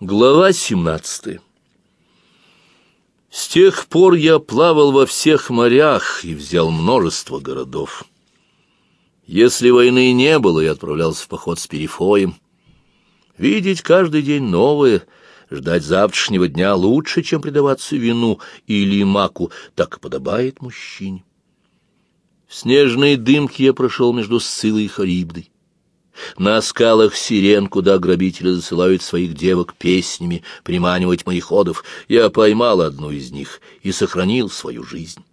Глава 17 С тех пор я плавал во всех морях и взял множество городов. Если войны не было, я отправлялся в поход с Перифоем. Видеть каждый день новое, ждать завтрашнего дня лучше, чем предаваться вину или маку, так и подобает мужчине. В снежной дымке я прошел между Сцилой и Харибдой. На скалах сирен, куда грабители засылают своих девок песнями, приманивать мореходов, я поймал одну из них и сохранил свою жизнь.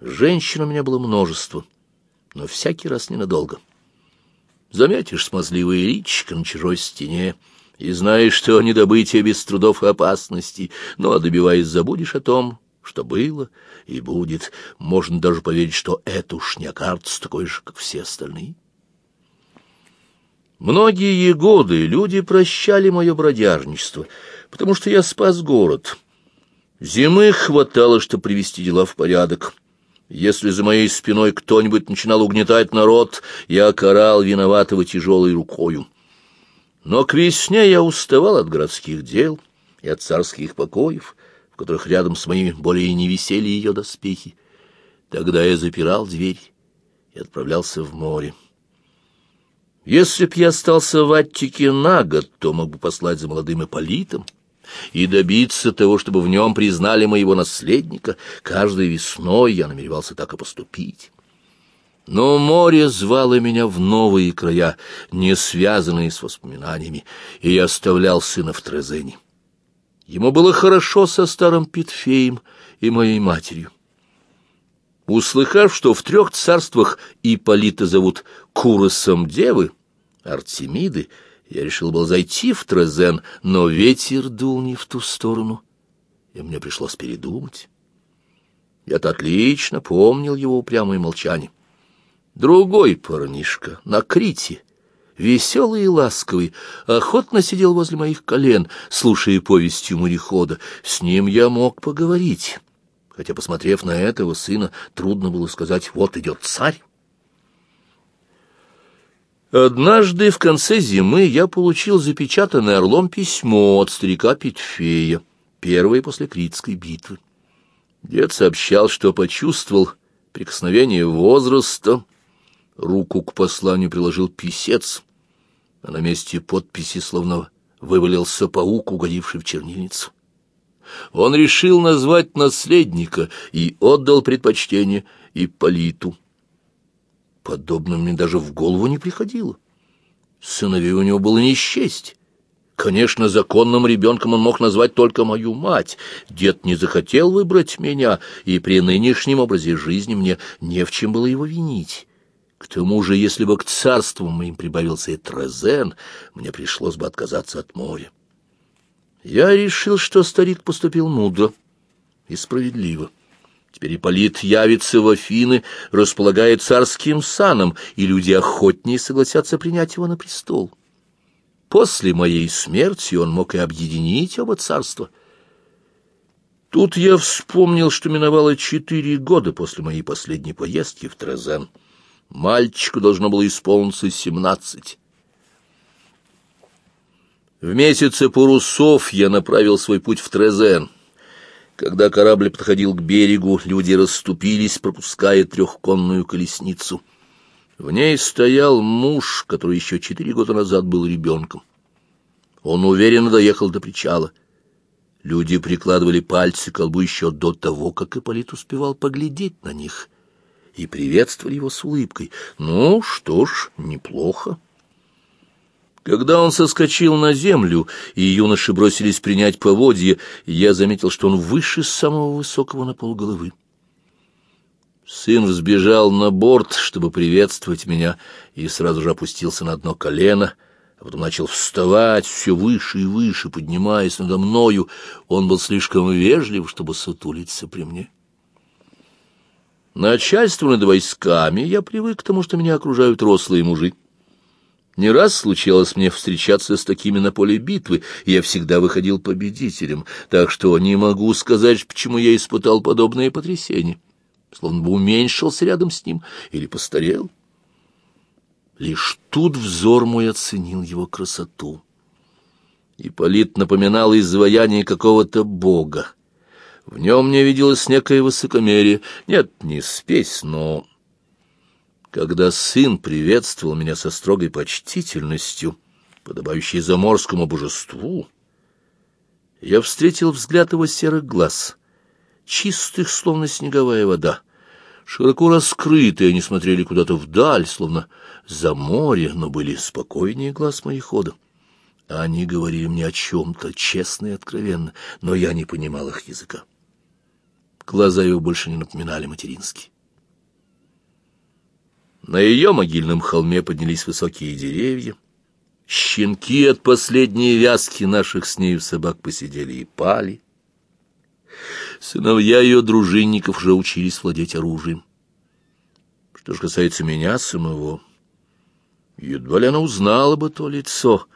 Женщин у меня было множество, но всякий раз ненадолго. Заметишь смазливое личико на чужой стене, и знаешь, что не добытие без трудов и опасностей, но, добиваясь, забудешь о том, что было и будет. Можно даже поверить, что не окажется такой же, как все остальные. Многие годы люди прощали мое бродяжничество, потому что я спас город. Зимы хватало, чтобы привести дела в порядок. Если за моей спиной кто-нибудь начинал угнетать народ, я карал виноватого тяжелой рукою. Но к весне я уставал от городских дел и от царских покоев, в которых рядом с моими более не висели ее доспехи. Тогда я запирал дверь и отправлялся в море. Если б я остался в Аттике на год, то мог бы послать за молодым Ипполитом и добиться того, чтобы в нем признали моего наследника. Каждой весной я намеревался так и поступить. Но море звало меня в новые края, не связанные с воспоминаниями, и я оставлял сына в Трезене. Ему было хорошо со старым Питфеем и моей матерью. Услыхав, что в трех царствах Ипполита зовут Куросом Девы, Артемиды, я решил был зайти в Трезен, но ветер дул не в ту сторону, и мне пришлось передумать. Я-то отлично помнил его упрямое молчание. Другой парнишка на Крите, веселый и ласковый, охотно сидел возле моих колен, слушая повестью морехода. С ним я мог поговорить, хотя, посмотрев на этого сына, трудно было сказать «вот идет царь». Однажды в конце зимы я получил запечатанное орлом письмо от старика Петфея, первое после Критской битвы. Дед сообщал, что почувствовал прикосновение возраста, руку к посланию приложил писец, а на месте подписи словно вывалился паук, угодивший в чернильницу. Он решил назвать наследника и отдал предпочтение Ипполиту. Подобное мне даже в голову не приходило. Сыновей у него было не счесть. Конечно, законным ребенком он мог назвать только мою мать. Дед не захотел выбрать меня, и при нынешнем образе жизни мне не в чем было его винить. К тому же, если бы к царству моим прибавился и Трезен, мне пришлось бы отказаться от моря. Я решил, что старик поступил мудро и справедливо. Теперь Ипполит явится в Афины, располагает царским саном, и люди охотнее согласятся принять его на престол. После моей смерти он мог и объединить оба царства. Тут я вспомнил, что миновало четыре года после моей последней поездки в Трезен. Мальчику должно было исполниться семнадцать. В месяце парусов я направил свой путь в Трезен — когда корабль подходил к берегу, люди расступились, пропуская трехконную колесницу. В ней стоял муж, который еще четыре года назад был ребенком. Он уверенно доехал до причала. Люди прикладывали пальцы к колбу еще до того, как Ипполит успевал поглядеть на них, и приветствовали его с улыбкой. «Ну, что ж, неплохо». Когда он соскочил на землю, и юноши бросились принять поводье, я заметил, что он выше самого высокого на полголовы. Сын взбежал на борт, чтобы приветствовать меня, и сразу же опустился на одно колено, а потом начал вставать все выше и выше, поднимаясь надо мною. Он был слишком вежлив, чтобы сутулиться при мне. Начальство над войсками я привык к тому, что меня окружают рослые мужи. Не раз случалось мне встречаться с такими на поле битвы, и я всегда выходил победителем, так что не могу сказать, почему я испытал подобное потрясение, словно бы уменьшился рядом с ним или постарел. Лишь тут взор мой оценил его красоту. Ипполит напоминал изваяние какого-то бога. В нем мне виделось некое высокомерие. Нет, не спесь, но... Когда сын приветствовал меня со строгой почтительностью, подобающей заморскому божеству, я встретил взгляд его серых глаз, чистых, словно снеговая вода. Широко раскрытые они смотрели куда-то вдаль, словно за море, но были спокойнее глаз моих хода. Они говорили мне о чем-то, честно и откровенно, но я не понимал их языка. Глаза его больше не напоминали материнские. На ее могильном холме поднялись высокие деревья. Щенки от последней вязки наших с нею собак посидели и пали. Сыновья ее дружинников уже учились владеть оружием. Что же касается меня самого, едва ли она узнала бы то лицо,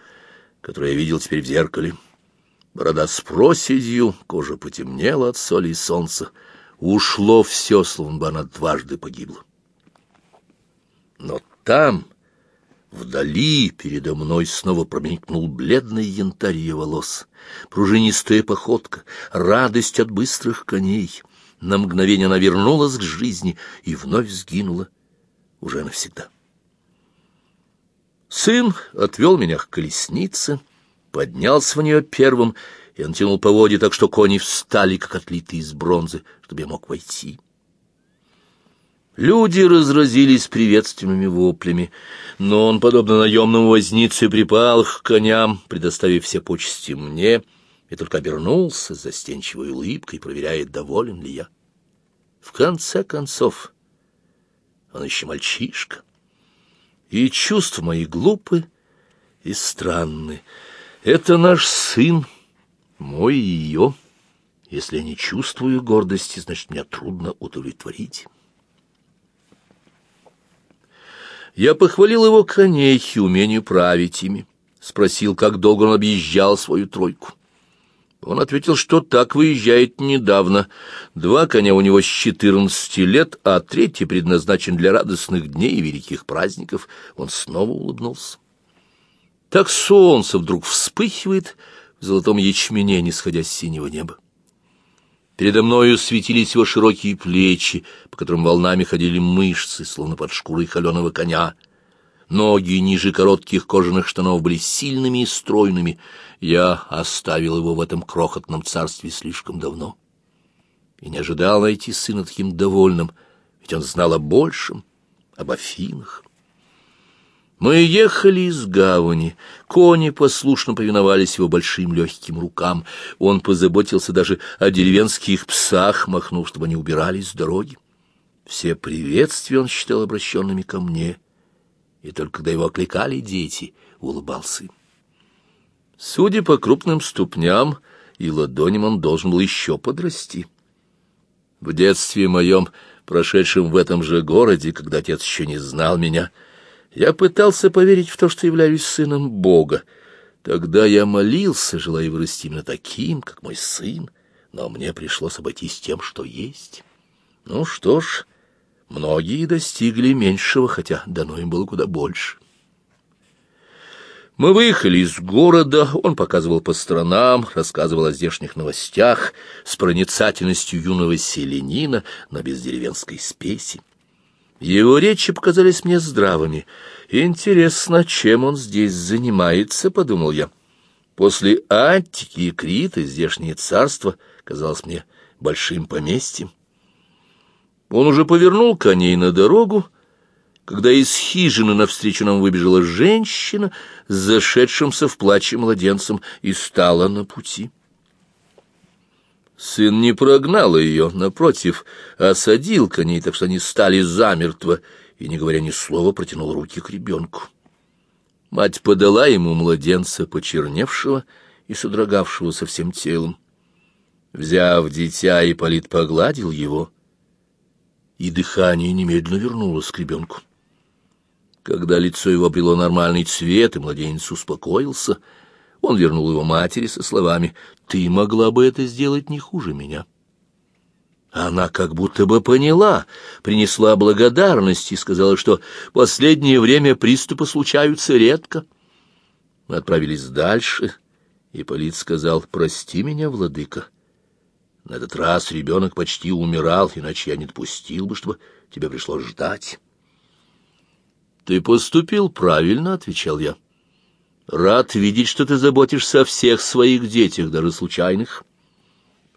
которое я видел теперь в зеркале. Борода с проседью, кожа потемнела от соли и солнца. Ушло все, словно бы она дважды погибла. Но там, вдали, передо мной снова промелькнул бледный янтарь ее волос, пружинистая походка, радость от быстрых коней. На мгновение она вернулась к жизни и вновь сгинула уже навсегда. Сын отвел меня к колеснице, поднялся в нее первым и натянул поводья так, что кони встали, как отлитые из бронзы, чтобы я мог войти. Люди разразились приветственными воплями, но он, подобно наемному вознице, припал к коням, предоставив все почести мне, и только обернулся с застенчивой улыбкой, проверяя, доволен ли я. В конце концов, он еще мальчишка, и чувства мои глупы и странны. Это наш сын, мой и ее. Если я не чувствую гордости, значит, мне трудно удовлетворить. Я похвалил его коней и умению править ими. Спросил, как долго он объезжал свою тройку. Он ответил, что так выезжает недавно. Два коня у него с четырнадцати лет, а третий предназначен для радостных дней и великих праздников. Он снова улыбнулся. Так солнце вдруг вспыхивает в золотом ячмене, не сходя с синего неба. Передо мною светились его широкие плечи, по которым волнами ходили мышцы, словно под шкурой холеного коня. Ноги ниже коротких кожаных штанов были сильными и стройными. Я оставил его в этом крохотном царстве слишком давно. И не ожидал найти сына таким довольным, ведь он знал о большем, об Афинах. Мы ехали из гавани, кони послушно повиновались его большим легким рукам. Он позаботился даже о деревенских псах, махнув, чтобы они убирались с дороги. Все приветствия он считал обращенными ко мне, и только когда его окликали дети, улыбался им. Судя по крупным ступням и ладоням, он должен был еще подрасти. В детстве моем, прошедшем в этом же городе, когда отец еще не знал меня, — я пытался поверить в то, что являюсь сыном Бога. Тогда я молился, желая вырасти именно таким, как мой сын, но мне пришлось обойтись тем, что есть. Ну что ж, многие достигли меньшего, хотя дано им было куда больше. Мы выехали из города, он показывал по сторонам, рассказывал о здешних новостях с проницательностью юного селенина, но без деревенской спеси. Его речи показались мне здравыми. Интересно, чем он здесь занимается, — подумал я. После Аттики и Крита здешнее царство казалось мне большим поместьем. Он уже повернул коней на дорогу, когда из хижины навстречу нам выбежала женщина с зашедшимся в плаче младенцем и стала на пути. Сын не прогнал ее, напротив, осадил коней, так что они стали замертво, и, не говоря ни слова, протянул руки к ребенку. Мать подала ему младенца, почерневшего и содрогавшего всем телом. Взяв дитя, Ипполит погладил его, и дыхание немедленно вернулось к ребенку. Когда лицо его обрело нормальный цвет, и младенец успокоился — он вернул его матери со словами «Ты могла бы это сделать не хуже меня». Она как будто бы поняла, принесла благодарность и сказала, что последнее время приступы случаются редко. Мы отправились дальше, Ипполит сказал, «Прости меня, владыка. На этот раз ребенок почти умирал, иначе я не допустил бы, чтобы тебе пришлось ждать». «Ты поступил правильно», — отвечал я. «Рад видеть, что ты заботишься о всех своих детях, даже случайных».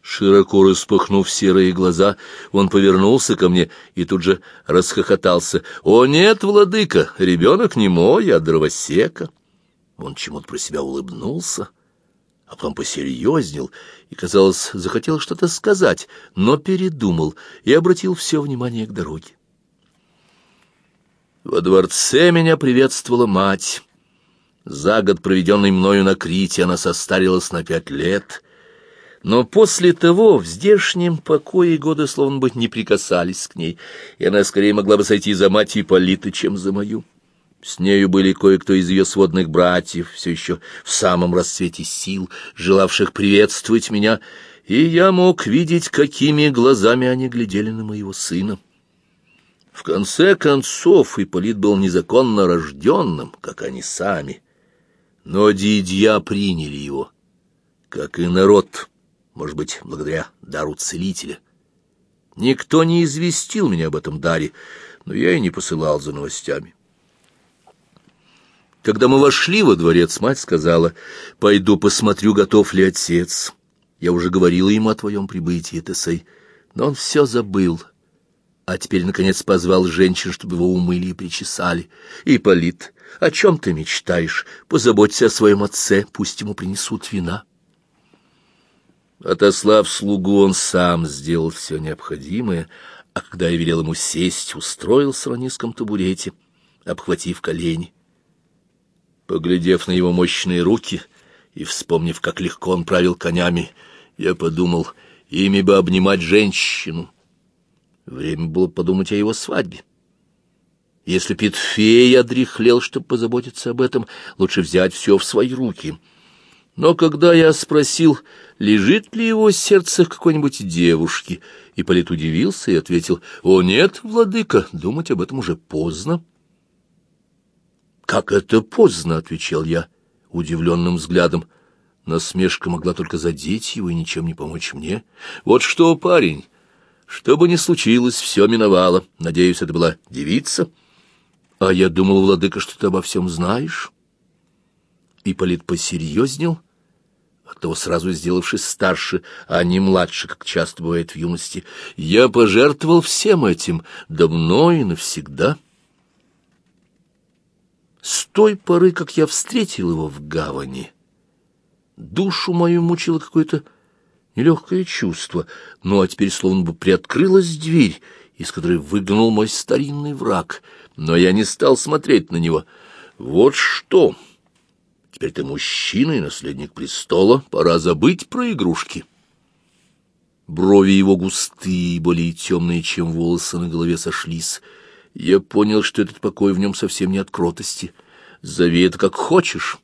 Широко распахнув серые глаза, он повернулся ко мне и тут же расхохотался. «О нет, владыка, ребенок не мой, а дровосека!» Он чему-то про себя улыбнулся, а потом посерьезнел и, казалось, захотел что-то сказать, но передумал и обратил все внимание к дороге. Во дворце меня приветствовала мать. За год, проведенный мною на Крите, она состарилась на пять лет, но после того в здешнем покое годы словно бы не прикасались к ней, и она скорее могла бы сойти за мать Ипполита, чем за мою. С нею были кое-кто из ее сводных братьев, все еще в самом расцвете сил, желавших приветствовать меня, и я мог видеть, какими глазами они глядели на моего сына. В конце концов, Ипполит был незаконно рожденным, как они сами. Но дидья приняли его, как и народ, может быть, благодаря дару целителя. Никто не известил меня об этом даре, но я и не посылал за новостями. Когда мы вошли во дворец, мать сказала, «Пойду посмотрю, готов ли отец. Я уже говорила ему о твоем прибытии, Тесей, но он все забыл» а теперь, наконец, позвал женщин, чтобы его умыли и причесали. «Ипполит, о чем ты мечтаешь? Позаботься о своем отце, пусть ему принесут вина». Отослав слугу, он сам сделал все необходимое, а когда я велел ему сесть, устроился на низком табурете, обхватив колени. Поглядев на его мощные руки и вспомнив, как легко он правил конями, я подумал, ими бы обнимать женщину, Время было подумать о его свадьбе. Если Петфей одряхлел, чтобы позаботиться об этом, лучше взять все в свои руки. Но когда я спросил, лежит ли его сердце какой-нибудь девушки, Ипполит удивился и ответил, «О, нет, владыка, думать об этом уже поздно». «Как это поздно?» — отвечал я удивленным взглядом. Насмешка могла только задеть его и ничем не помочь мне. «Вот что, парень, что бы ни случилось, все миновало. Надеюсь, это была девица. А я думал, владыка, что ты обо всем знаешь. Ипполит посерьезнел, оттого сразу сделавшись старше, а не младше, как часто бывает в юности. Я пожертвовал всем этим давно и навсегда. С той поры, как я встретил его в гавани, душу мою мучило какое-то нелегкое чувство, ну а теперь словно бы приоткрылась дверь, из которой выглянул мой старинный враг, но я не стал смотреть на него. Вот что! Теперь ты мужчина и наследник престола, пора забыть про игрушки. Брови его густые, более темные, чем волосы на голове сошлись. Я понял, что этот покой в нем совсем не от кротости. Зови это как хочешь.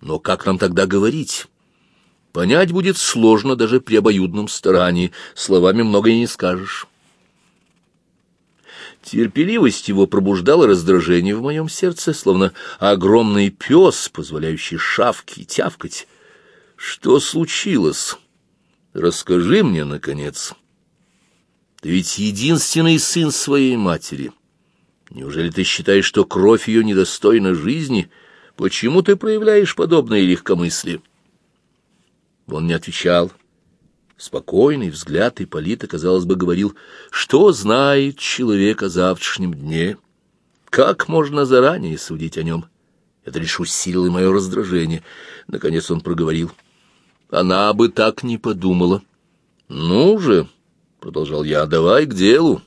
Но как нам тогда говорить? Понять будет сложно даже при обоюдном старании, словами многое не скажешь. Терпеливость его пробуждала раздражение в моем сердце, словно огромный пес, позволяющий шавке тявкать. Что случилось? Расскажи мне, наконец. Ты ведь единственный сын своей матери. Неужели ты считаешь, что кровь ее недостойна жизни? Почему ты проявляешь подобное легкомыслие? Он не отвечал. Спокойный взгляд Ипполита, казалось бы, говорил, что знает человек о завтрашнем дне. Как можно заранее судить о нем? Это лишь усилило мое раздражение. Наконец он проговорил. Она бы так не подумала. Ну же, — продолжал я, — давай к делу.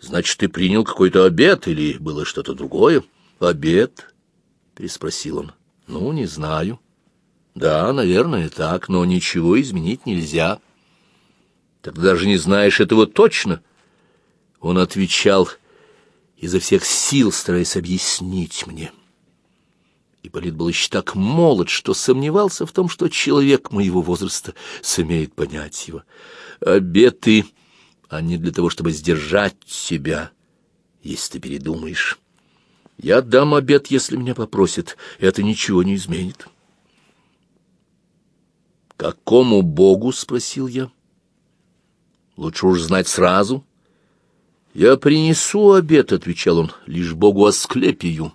Значит, ты принял какой-то обед или было что-то другое? Обед? — переспросил он. Ну, не знаю. — да, наверное, так, но ничего изменить нельзя. Ты даже не знаешь этого точно. Он отвечал, изо всех сил стараясь объяснить мне. Ипполит был еще так молод, что сомневался в том, что человек моего возраста сумеет понять его. Обеты, а не для того, чтобы сдержать себя, если ты передумаешь. Я дам обед, если меня попросят, это ничего не изменит. «Какому богу?» — спросил я. «Лучше уж знать сразу». «Я принесу обед», — отвечал он, — «лишь богу Асклепию,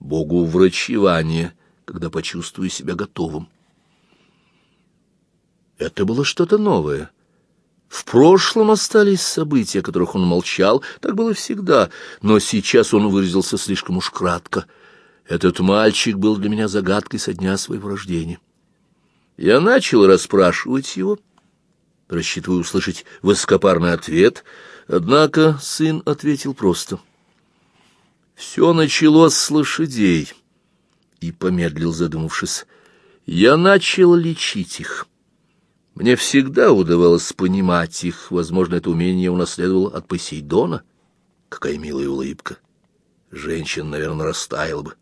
богу врачевания, когда почувствую себя готовым». Это было что-то новое. В прошлом остались события, о которых он молчал, так было всегда, но сейчас он выразился слишком уж кратко. Этот мальчик был для меня загадкой со дня своего рождения. Я начал расспрашивать его, рассчитывая услышать высокопарный ответ, однако сын ответил просто. «Все началось с лошадей», — и помедлил, задумавшись. «Я начал лечить их». Мне всегда удавалось понимать их, возможно, это умение унаследовал от Посейдона. Какая милая улыбка! Женщина, наверное, растаяла бы.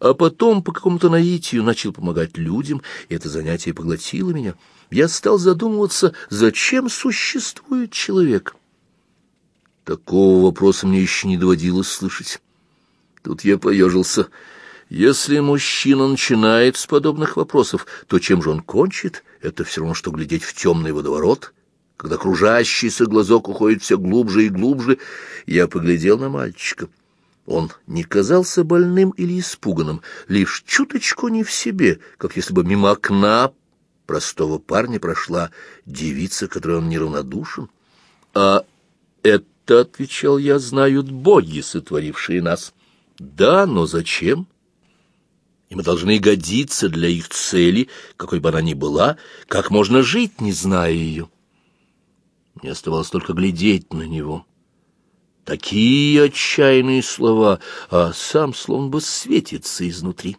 А потом по какому-то наитию начал помогать людям, и это занятие поглотило меня. Я стал задумываться, зачем существует человек. Такого вопроса мне еще не доводилось слышать. Тут я поежился. Если мужчина начинает с подобных вопросов, то чем же он кончит? Это все равно, что глядеть в темный водоворот. Когда кружащийся глазок уходит все глубже и глубже, я поглядел на мальчика. Он не казался больным или испуганным, лишь чуточку не в себе, как если бы мимо окна простого парня прошла девица, которой он неравнодушен. А это, — отвечал я, — знают боги, сотворившие нас. Да, но зачем? и мы должны годиться для их цели, какой бы она ни была, как можно жить, не зная ее. Мне оставалось только глядеть на него. Такие отчаянные слова, а сам словно бы светится изнутри.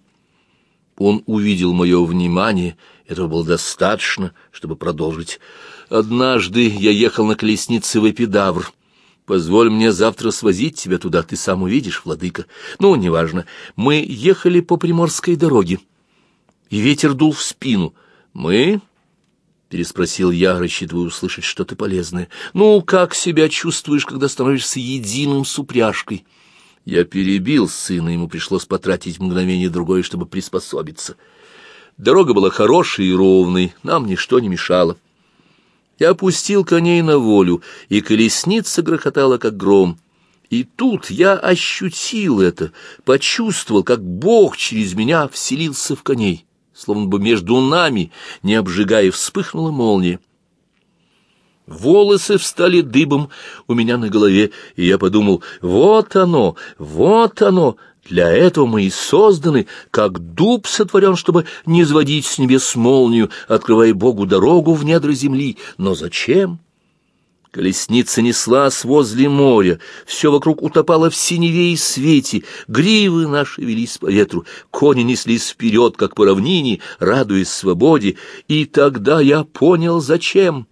Он увидел мое внимание, этого было достаточно, чтобы продолжить. Однажды я ехал на колеснице в Эпидавр. Позволь мне завтра свозить тебя туда, ты сам увидишь, владыка. Ну, неважно. Мы ехали по приморской дороге, и ветер дул в спину. Мы... — переспросил я, рассчитывая услышать что-то полезное. «Ну, как себя чувствуешь, когда становишься единым с упряжкой?» Я перебил сына, ему пришлось потратить мгновение другое, чтобы приспособиться. Дорога была хорошей и ровной, нам ничто не мешало. Я опустил коней на волю, и колесница грохотала, как гром. И тут я ощутил это, почувствовал, как Бог через меня вселился в коней, словно бы между нами, не обжигая, вспыхнула молния. Волосы встали дыбом у меня на голове, и я подумал, вот оно, вот оно, для этого мы и созданы, как дуб сотворен, чтобы не сводить с небес молнию, открывая Богу дорогу в недра земли. Но зачем? Колесница неслась возле моря, все вокруг утопало в синеве и свете, гривы наши велись по ветру, кони неслись вперед, как по равнине, радуясь свободе, и тогда я понял, зачем.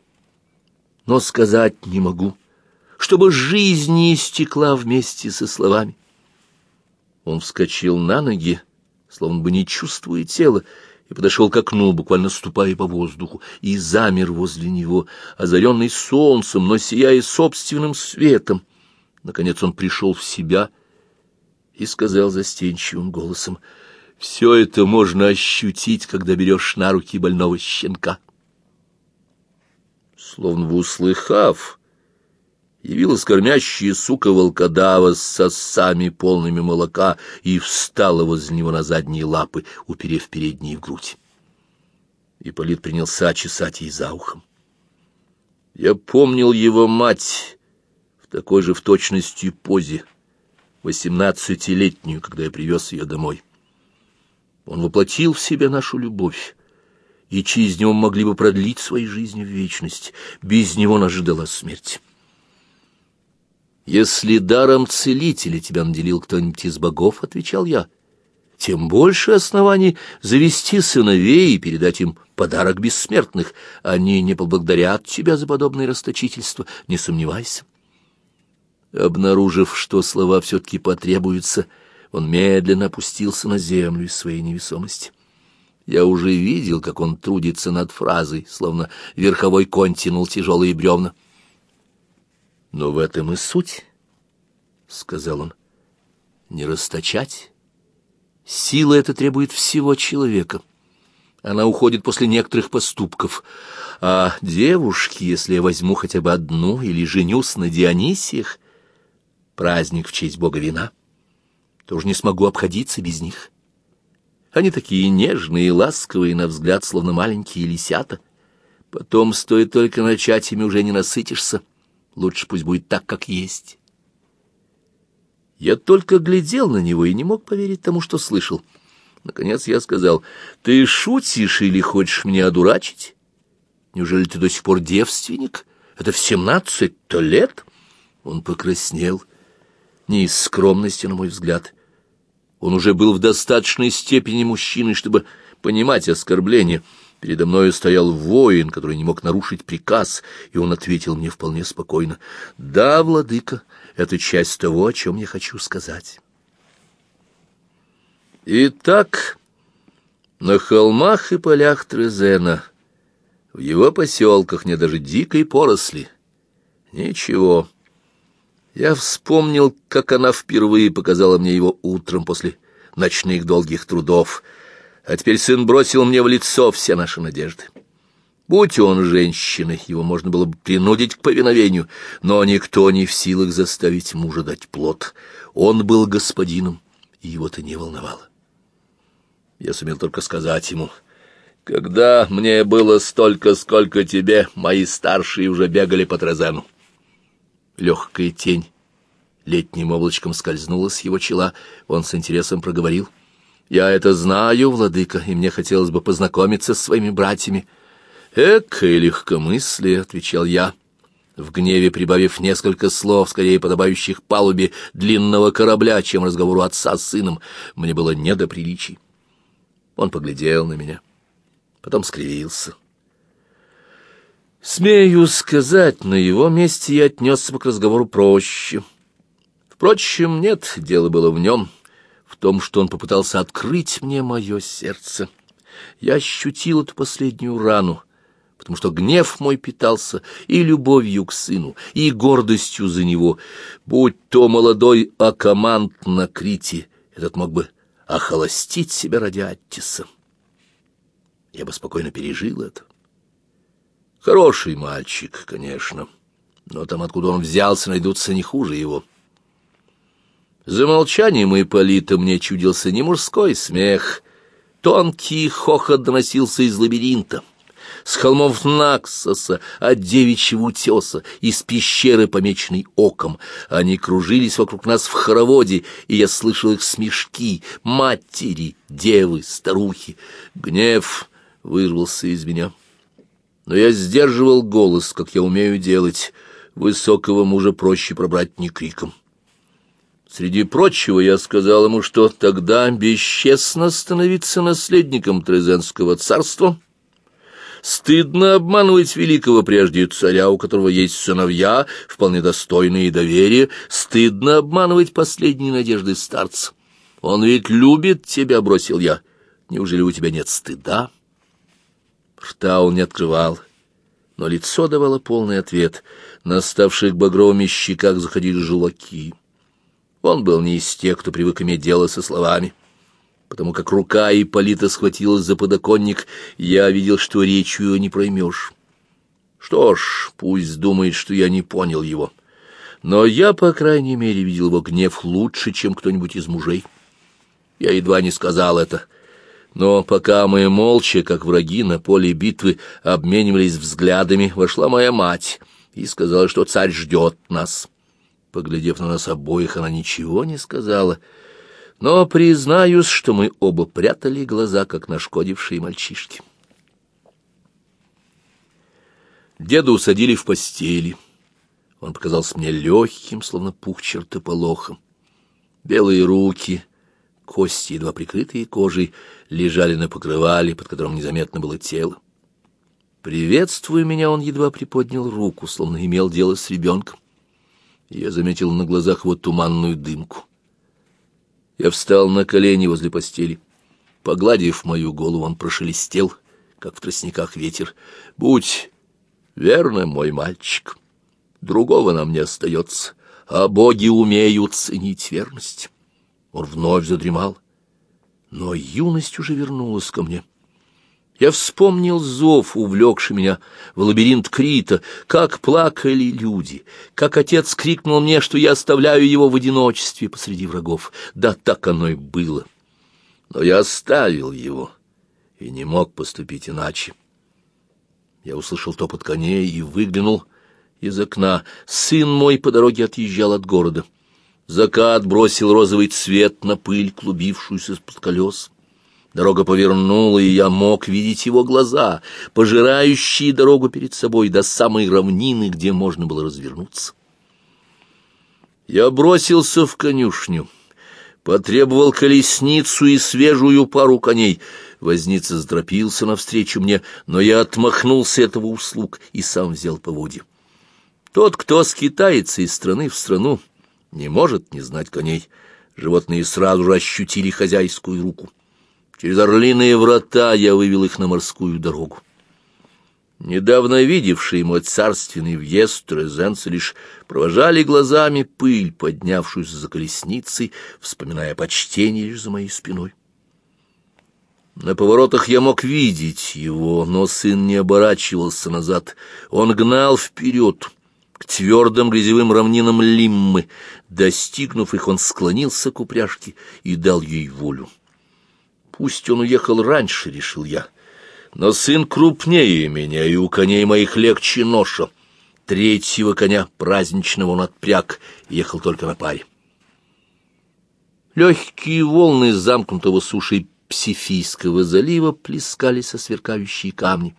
Но сказать не могу, чтобы жизнь не истекла вместе со словами. Он вскочил на ноги, словно бы не чувствуя тела, и подошел к окну, буквально ступая по воздуху, и замер возле него, озаренный солнцем, но сияя собственным светом. Наконец он пришел в себя и сказал застенчивым голосом, «Все это можно ощутить, когда берешь на руки больного щенка». Словно бы услыхав, явилась кормящая сука волкодава с сосами полными молока и встала возле него на задние лапы, уперев передние в грудь. Ипполит принялся чесать ей за ухом. Я помнил его мать в такой же в точности позе, восемнадцатилетнюю, когда я привез ее домой. Он воплотил в себя нашу любовь, и через него могли бы продлить свои жизни в вечность. Без него нас ждала смерть. «Если даром целителя тебя наделил кто-нибудь из богов, — отвечал я, — тем больше оснований завести сыновей и передать им подарок бессмертных. Они не поблагодарят тебя за подобное расточительство, не сомневайся». Обнаружив, что слова все-таки потребуются, он медленно опустился на землю из своей невесомости. Я уже видел, как он трудится над фразой, словно верховой конь тянул тяжелые бревна. Но в этом и суть, — сказал он, — не расточать. Сила эта требует всего человека. Она уходит после некоторых поступков. А девушки, если я возьму хотя бы одну или женюсь на Дионисиях, праздник в честь бога вина, то уж не смогу обходиться без них. Они такие нежные и ласковые, на взгляд, словно маленькие лисята. Потом, стоит только начать, ими уже не насытишься. Лучше пусть будет так, как есть. Я только глядел на него и не мог поверить тому, что слышал. Наконец я сказал, «Ты шутишь или хочешь меня одурачить? Неужели ты до сих пор девственник? Это в семнадцать-то лет?» Он покраснел. Не из скромности, на мой взгляд. Он уже был в достаточной степени мужчиной, чтобы понимать оскорбление. Передо мною стоял воин, который не мог нарушить приказ, и он ответил мне вполне спокойно. «Да, владыка, это часть того, о чем я хочу сказать». Итак, на холмах и полях Трезена, в его поселках нет даже дикой поросли. Ничего. Я вспомнил, как она впервые показала мне его утром после ночных долгих трудов, а теперь сын бросил мне в лицо все наши надежды. Будь он женщиной, его можно было бы принудить к повиновению, но никто не в силах заставить мужа дать плод. Он был господином, и его-то не волновало. Я сумел только сказать ему, «Когда мне было столько, сколько тебе, мои старшие уже бегали по Трезену». Легкая тень летним облачком скользнула с его чела, он с интересом проговорил, «Я это знаю, владыка, и мне хотелось бы познакомиться с своими братьями». «Экое легкомыслие», — отвечал я, в гневе прибавив несколько слов, скорее подобающих палубе длинного корабля, чем разговору отца с сыном. Мне было не до приличий. Он поглядел на меня, потом скривился. Смею сказать, на его месте я отнесся бы к разговору проще. Впрочем, нет, дело было в нем, в том, что он попытался открыть мне мое сердце. Я ощутил эту последнюю рану, потому что гнев мой питался и любовью к сыну, и гордостью за него. Будь то молодой Акамант на Крите, этот мог бы охолостить себя ради Аттиса. Я бы спокойно пережил это. Хороший мальчик, конечно, но там, откуда он взялся, найдутся не хуже его. За молчанием Ипполита мне чудился не мужской смех, тонкий хохот доносился из лабиринта с холмов Наксоса, от девичьего утеса, из пещеры, помеченной оком. Они кружились вокруг нас в хороводе, и я слышал их смешки, матери, девы, старухи. Гнев вырвался из меня. Но я сдерживал голос, как я умею делать. Высокого мужа проще пробрать не криком. Среди прочего я сказал ему, что тогда бесчестно становиться наследником Трезенского царства — Стыдно обманывать великого прежде царя, у которого есть сыновья, вполне достойные доверия. Стыдно обманывать последние надежды старца. Он ведь любит тебя, — бросил я. Неужели у тебя нет стыда? Рта он не открывал, но лицо давало полный ответ. На ставших багровыми щеках заходили желаки. Он был не из тех, кто привык иметь дело со словами потому как рука Ипполита схватилась за подоконник, я видел, что речью ее не проймешь. Что ж, пусть думает, что я не понял его. Но я, по крайней мере, видел его гнев лучше, чем кто-нибудь из мужей. Я едва не сказал это. Но пока мы молча, как враги на поле битвы, обменивались взглядами, вошла моя мать и сказала, что царь ждет нас. Поглядев на нас обоих, она ничего не сказала — но признаюсь, что мы оба прятали глаза, как нашкодившие мальчишки. Деда усадили в постели. Он показался мне легким, словно пух чертополохом. Белые руки, кости, едва прикрытые кожей, лежали на покрывале, под которым незаметно было тело. Приветствуя меня, он едва приподнял руку, словно имел дело с ребенком. Я заметил на глазах его туманную дымку. Я встал на колени возле постели. Погладив мою голову, он прошелестел, как в тростниках ветер. «Будь верным, мой мальчик, другого нам не остается, а боги умеют ценить верность». Он вновь задремал, но юность уже вернулась ко мне. Я вспомнил зов, увлекший меня в лабиринт Крита, как плакали люди, как отец крикнул мне, что я оставляю его в одиночестве посреди врагов. Да так оно и было. Но я оставил его и не мог поступить иначе. Я услышал топот коней и выглянул из окна. Сын мой по дороге отъезжал от города. Закат бросил розовый цвет на пыль, клубившуюся из-под колес. Дорога повернула, и я мог видеть его глаза, пожирающие дорогу перед собой до самой равнины, где можно было развернуться. Я бросился в конюшню, потребовал колесницу и свежую пару коней. Возница сдропился навстречу мне, но я отмахнулся этого услуг и сам взял поводья. Тот, кто скитается из страны в страну, не может не знать коней. Животные сразу же ощутили хозяйскую руку. Через орлиные врата я вывел их на морскую дорогу. Недавно видевшие мой царственный въезд трезенцы лишь провожали глазами пыль, поднявшуюся за колесницей, вспоминая почтение лишь за моей спиной. На поворотах я мог видеть его, но сын не оборачивался назад. Он гнал вперед, к твердым грязевым равнинам Лиммы. Достигнув их, он склонился к упряжке и дал ей волю. Пусть он уехал раньше, решил я. Но сын крупнее меня, и у коней моих легче ноша. Третьего коня праздничного он отпряг, ехал только на паре. Легкие волны замкнутого сушей Псифийского залива плескались со сверкающие камни.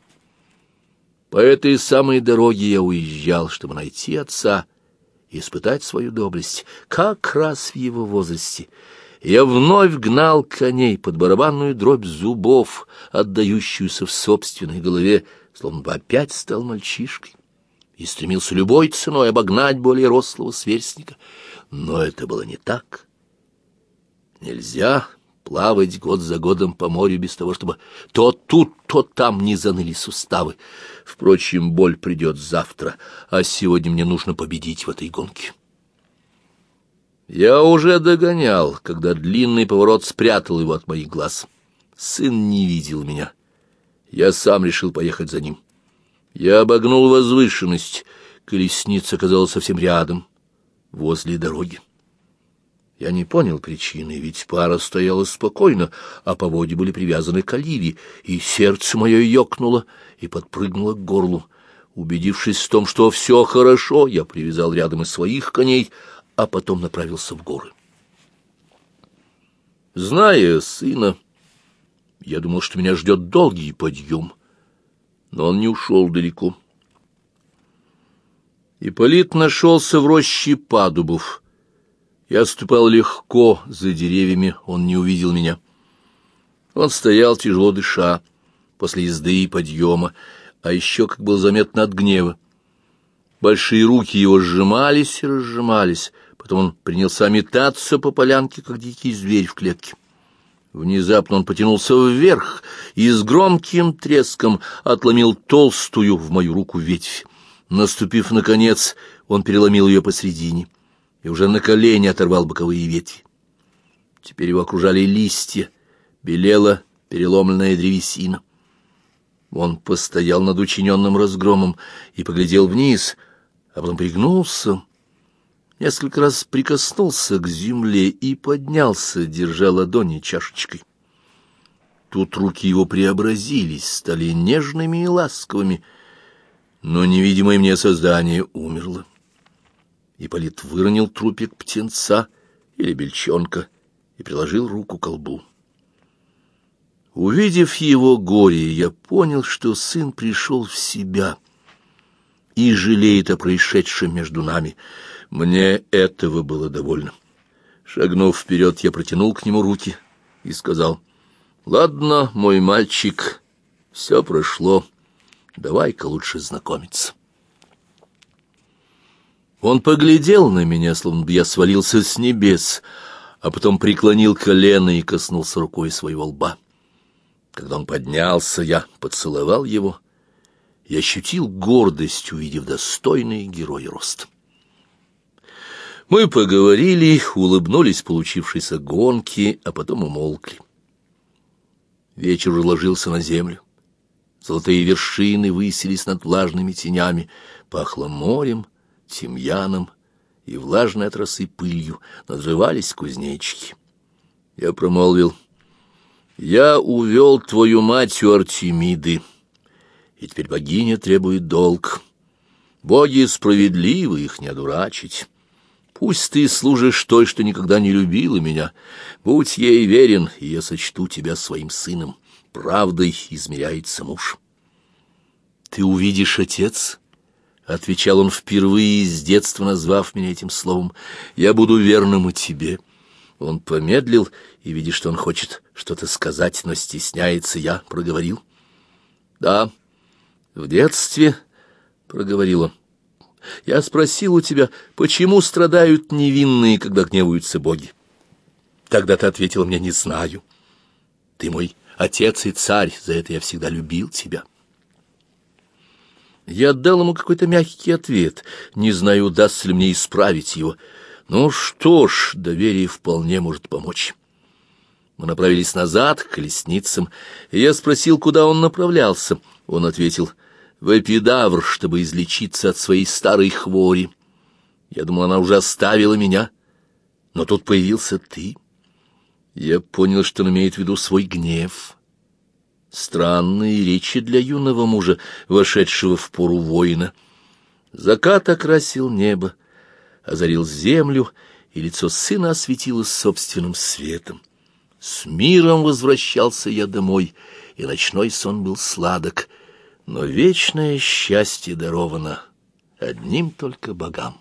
По этой самой дороге я уезжал, чтобы найти отца и испытать свою доблесть, как раз в его возрасте — я вновь гнал коней под барабанную дробь зубов, отдающуюся в собственной голове, словно бы опять стал мальчишкой, и стремился любой ценой обогнать более рослого сверстника. Но это было не так. Нельзя плавать год за годом по морю без того, чтобы то тут, то там не заныли суставы. Впрочем, боль придет завтра, а сегодня мне нужно победить в этой гонке. Я уже догонял, когда длинный поворот спрятал его от моих глаз. Сын не видел меня. Я сам решил поехать за ним. Я обогнул возвышенность. Колесница оказалась совсем рядом, возле дороги. Я не понял причины, ведь пара стояла спокойно, а поводья были привязаны к оливе, и сердце мое ёкнуло и подпрыгнуло к горлу. Убедившись в том, что все хорошо, я привязал рядом и своих коней, а потом направился в горы. Зная сына, я думал, что меня ждет долгий подъем, но он не ушел далеко. Ипполит нашелся в роще падубов. Я ступал легко за деревьями, он не увидел меня. Он стоял, тяжело дыша, после езды и подъема, а еще, как было заметно, от гнева. Большие руки его сжимались и разжимались, потом он принялся метаться по полянке, как дикий зверь в клетке. Внезапно он потянулся вверх и с громким треском отломил толстую в мою руку ветвь. Наступив наконец, он переломил ее посредине и уже на колени оторвал боковые ветви. Теперь его окружали листья, белела переломленная древесина. Он постоял над учиненным разгромом и поглядел вниз — а потом пригнулся, несколько раз прикоснулся к земле и поднялся, держа ладони чашечкой. Тут руки его преобразились, стали нежными и ласковыми, но невидимое мне создание умерло. Ипполит выронил трупик птенца или бельчонка и приложил руку к колбу. Увидев его горе, я понял, что сын пришел в себя — и жалеет о происшедшем между нами. Мне этого было довольно. Шагнув вперед, я протянул к нему руки и сказал, «Ладно, мой мальчик, все прошло, давай-ка лучше знакомиться». Он поглядел на меня, словно бы я свалился с небес, а потом преклонил колено и коснулся рукой своего лба. Когда он поднялся, я поцеловал его — и ощутил гордость, увидев достойные герои рост. Мы поговорили, улыбнулись получившейся гонке, а потом умолкли. Вечер уже на землю. Золотые вершины высились над влажными тенями, пахло морем, тимьяном и влажной от росы пылью, надрывались кузнечики. Я промолвил, «Я увел твою мать у Артемиды, и теперь богиня требует долг. Боги справедливы, их не одурачить». Пусть ты служишь той, что никогда не любила меня. Будь ей верен, и я сочту тебя своим сыном. Правдой измеряется муж. Ты увидишь, отец, — отвечал он впервые с детства, назвав меня этим словом, — я буду верным и тебе. Он помедлил, и, видя, что он хочет что-то сказать, но стесняется, я проговорил. — Да, в детстве, — проговорил он, я спросил у тебя, почему страдают невинные, когда гневаются боги. Тогда ты ответил мне, не знаю. Ты мой отец и царь, за это я всегда любил тебя. Я дал ему какой-то мягкий ответ, не знаю, удастся ли мне исправить его. Ну что ж, доверие вполне может помочь. Мы направились назад, к колесницам, и я спросил, куда он направлялся. Он ответил — в эпидавр, чтобы излечиться от своей старой хвори. Я думал, она уже оставила меня, но тут появился ты. Я понял, что он имеет в виду свой гнев. Странные речи для юного мужа, вошедшего в пору воина. Закат окрасил небо, озарил землю, и лицо сына осветилось собственным светом. С миром возвращался я домой, и ночной сон был сладок — но вечное счастье даровано одним только богам.